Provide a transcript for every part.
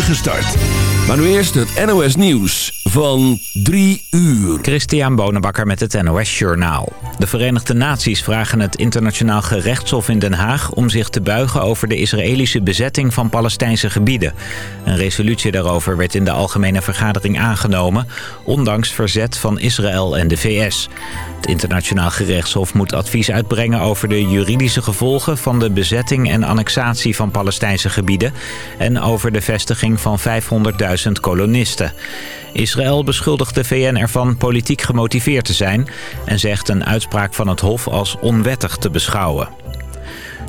spoedige start. Maar nu eerst het NOS Nieuws van 3 uur. Christian Bonenbakker met het NOS Journaal. De Verenigde Naties vragen het internationaal gerechtshof in Den Haag... om zich te buigen over de Israëlische bezetting van Palestijnse gebieden. Een resolutie daarover werd in de Algemene Vergadering aangenomen... ondanks verzet van Israël en de VS. Het internationaal gerechtshof moet advies uitbrengen over de juridische gevolgen... van de bezetting en annexatie van Palestijnse gebieden... en over de vestiging van 500.000 kolonisten. Israël beschuldigt de VN ervan politiek gemotiveerd te zijn... en zegt een uitspraak van het Hof als onwettig te beschouwen.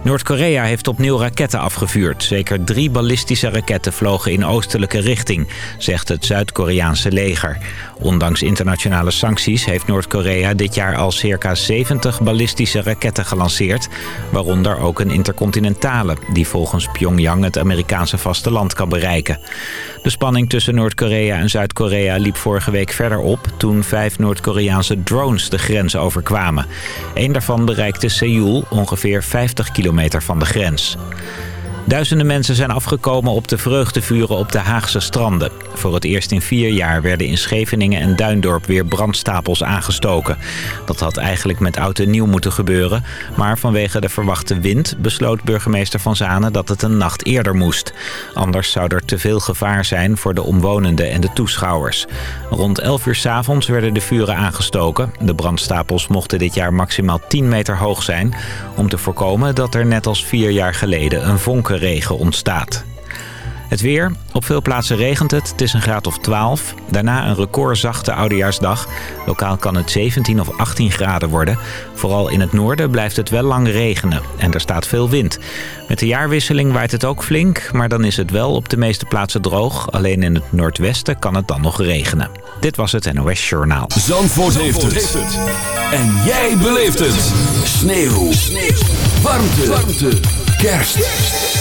Noord-Korea heeft opnieuw raketten afgevuurd. Zeker drie ballistische raketten vlogen in oostelijke richting, zegt het Zuid-Koreaanse leger. Ondanks internationale sancties heeft Noord-Korea dit jaar al circa 70 ballistische raketten gelanceerd. Waaronder ook een intercontinentale, die volgens Pyongyang het Amerikaanse vasteland kan bereiken. De spanning tussen Noord-Korea en Zuid-Korea liep vorige week verder op... toen vijf Noord-Koreaanse drones de grens overkwamen. Eén daarvan bereikte Seoul, ongeveer 50 kilometer van de grens. Duizenden mensen zijn afgekomen op de vreugdevuren op de Haagse stranden. Voor het eerst in vier jaar werden in Scheveningen en Duindorp weer brandstapels aangestoken. Dat had eigenlijk met oud en nieuw moeten gebeuren. Maar vanwege de verwachte wind besloot burgemeester Van Zanen dat het een nacht eerder moest. Anders zou er te veel gevaar zijn voor de omwonenden en de toeschouwers. Rond 11 uur s avonds werden de vuren aangestoken. De brandstapels mochten dit jaar maximaal 10 meter hoog zijn... om te voorkomen dat er net als vier jaar geleden een vonk regen ontstaat. Het weer. Op veel plaatsen regent het. Het is een graad of 12. Daarna een recordzachte oudejaarsdag. Lokaal kan het 17 of 18 graden worden. Vooral in het noorden blijft het wel lang regenen. En er staat veel wind. Met de jaarwisseling waait het ook flink. Maar dan is het wel op de meeste plaatsen droog. Alleen in het noordwesten kan het dan nog regenen. Dit was het NOS Journaal. Zandvoort, heeft, het. En jij beleeft het. Sneeuw. Sneeuw. Warmte. Warmte. Kerst.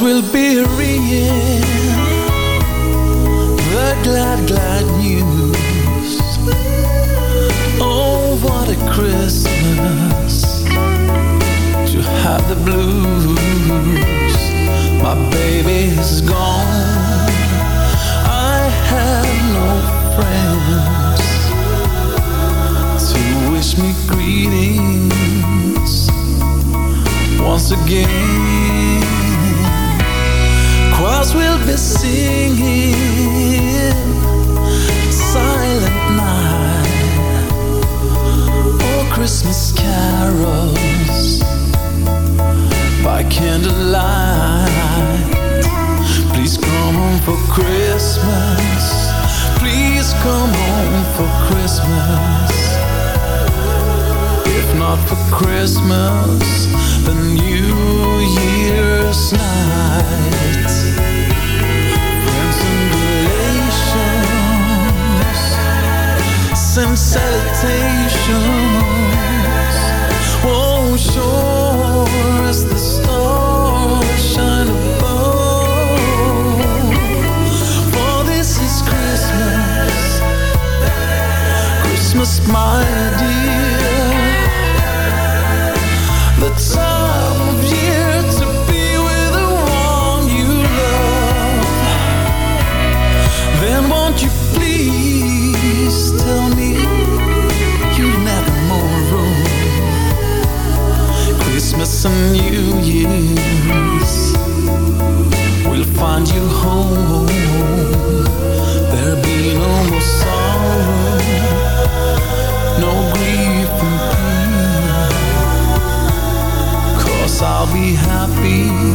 will be light. Please come home for Christmas. Please come home for Christmas. If not for Christmas, the New Year's night. Friends and relations, send salutations. Oh, sure as the stars. my dear. The time of year to be with the one you love. Then won't you please tell me you've never more? Christmas and New Year's will find you home. be.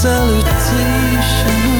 salutation.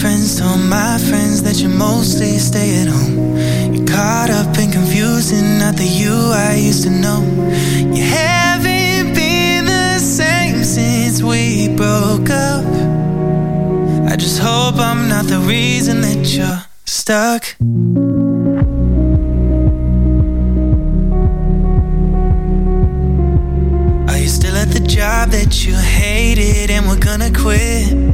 friends tell my friends that you mostly stay at home. You're caught up and confusing, not the you I used to know. You haven't been the same since we broke up. I just hope I'm not the reason that you're stuck. Are you still at the job that you hated and we're gonna quit?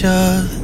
picture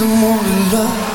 some more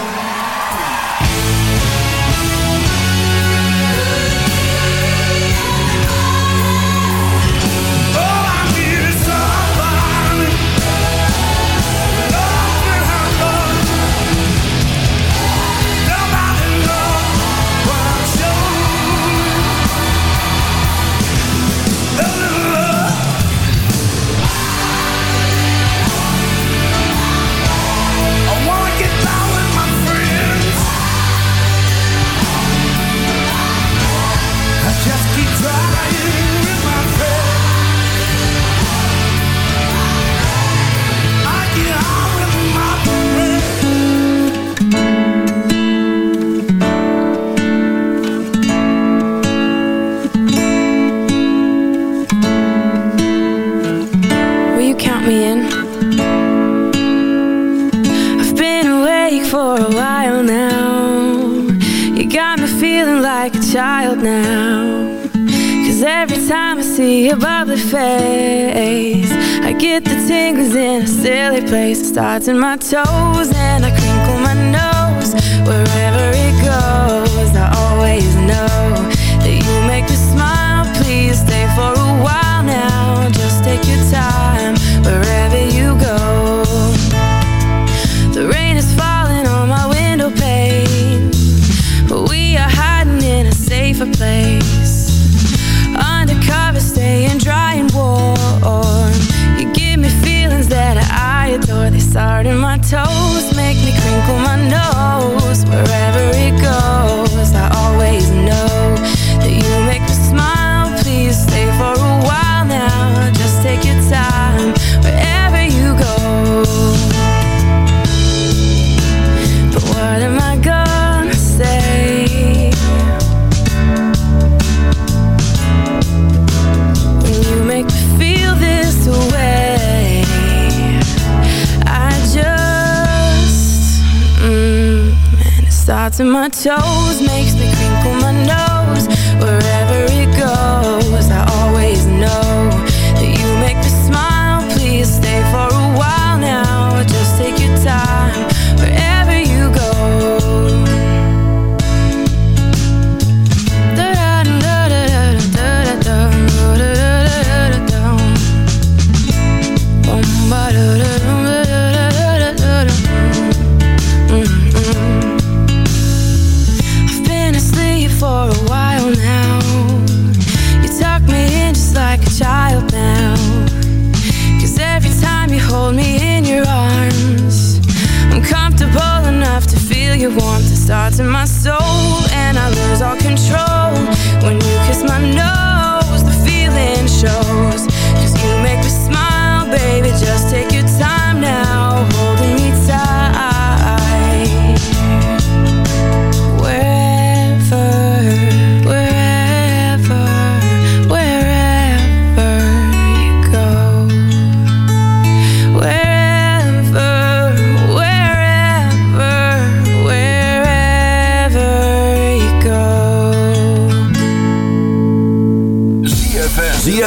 knots in my toes. to my toes makes me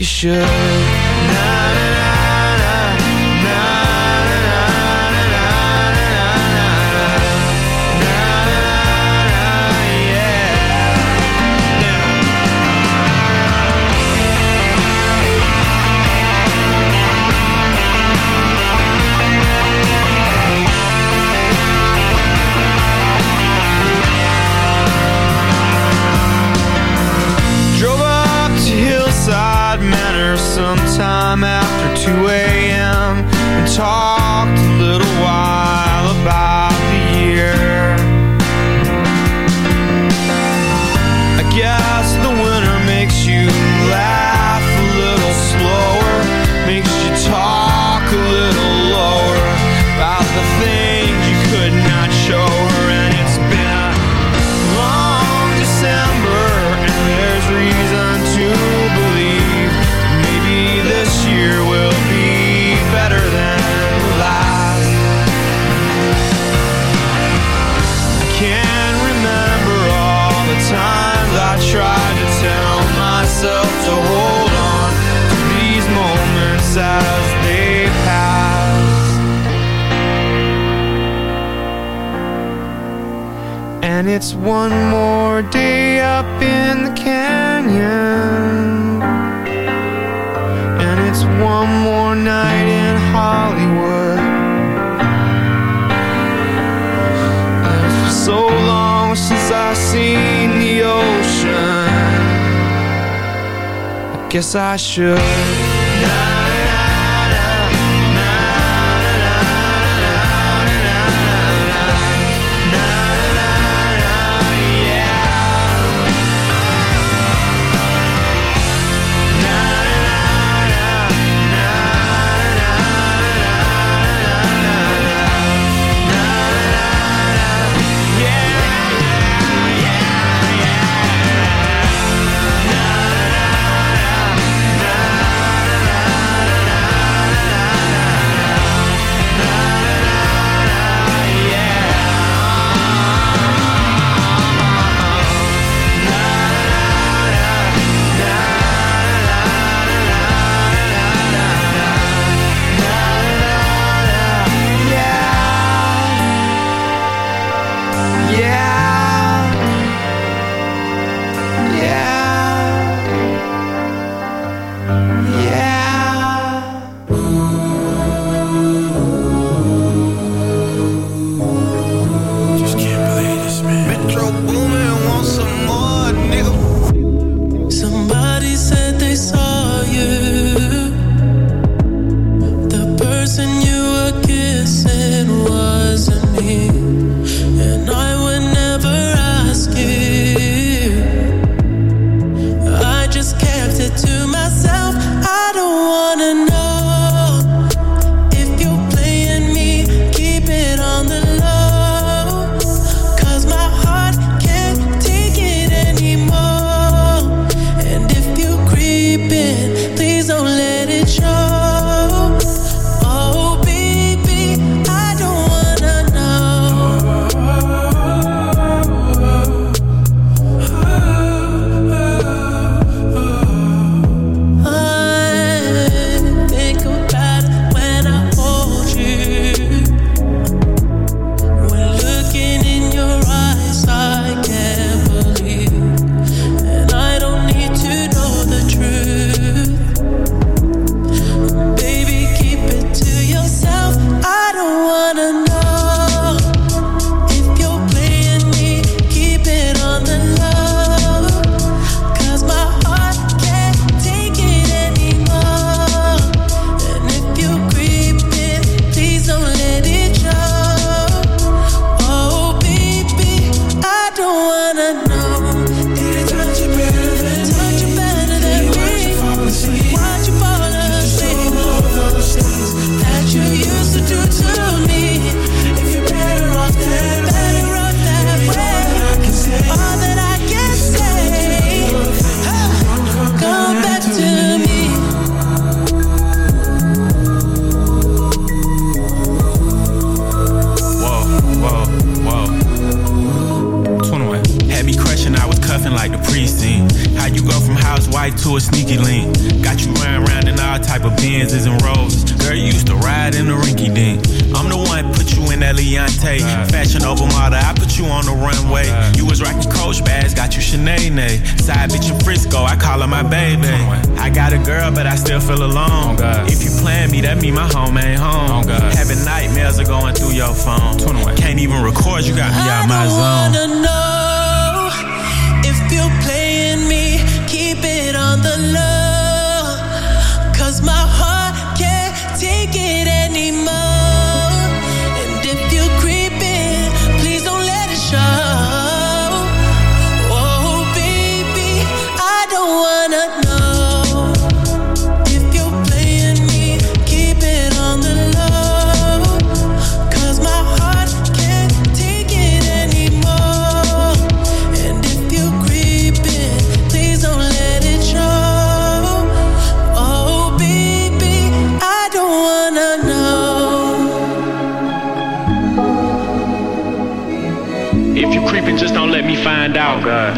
You should. Na, guess I should.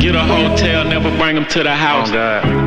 Get a hotel, never bring them to the oh, house. Oh, God.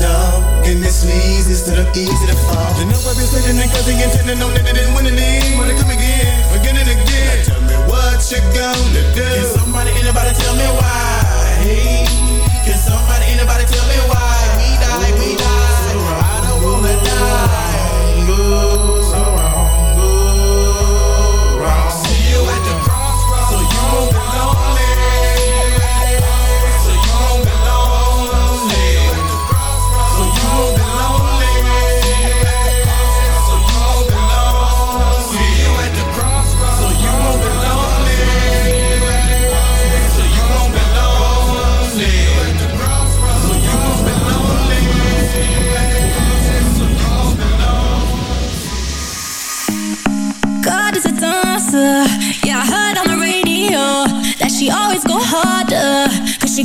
down. And this leads instead of easy to fall. You know I've been sitting and cussing and tending on that it didn't win any. Wanna come again, again and again. Now tell me what you gonna do. Can somebody, anybody tell me why? Hey, can somebody, anybody tell me why?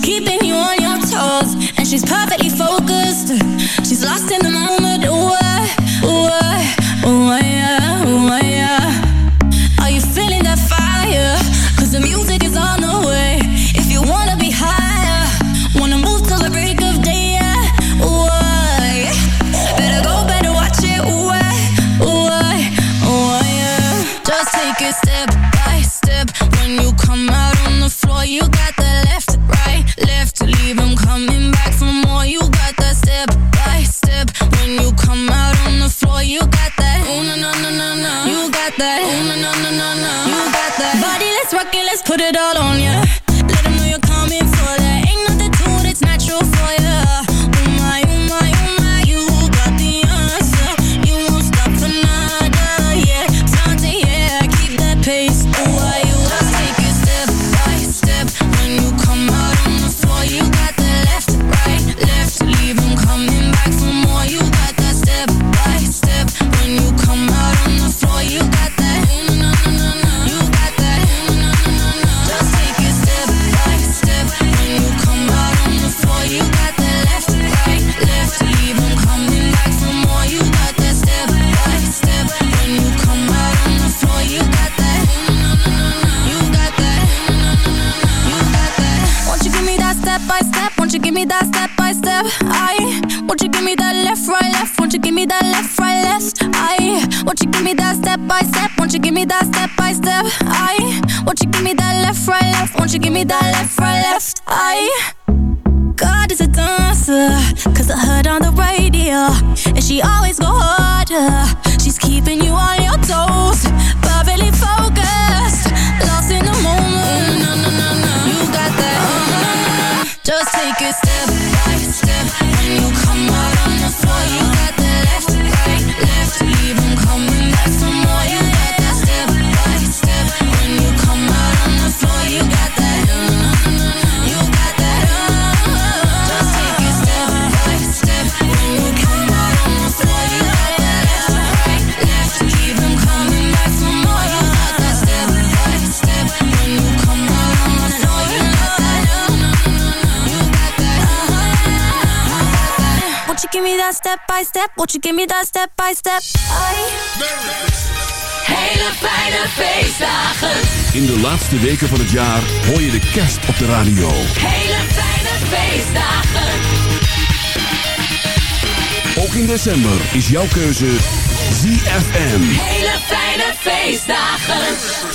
keeping you on your toes, and she's perfectly. you give me that step by step. I... Hele fijne feestdagen. In de laatste weken van het jaar hoor je de kerst op de radio. Hele fijne feestdagen. Ook in december is jouw keuze ZFM. Hele fijne feestdagen.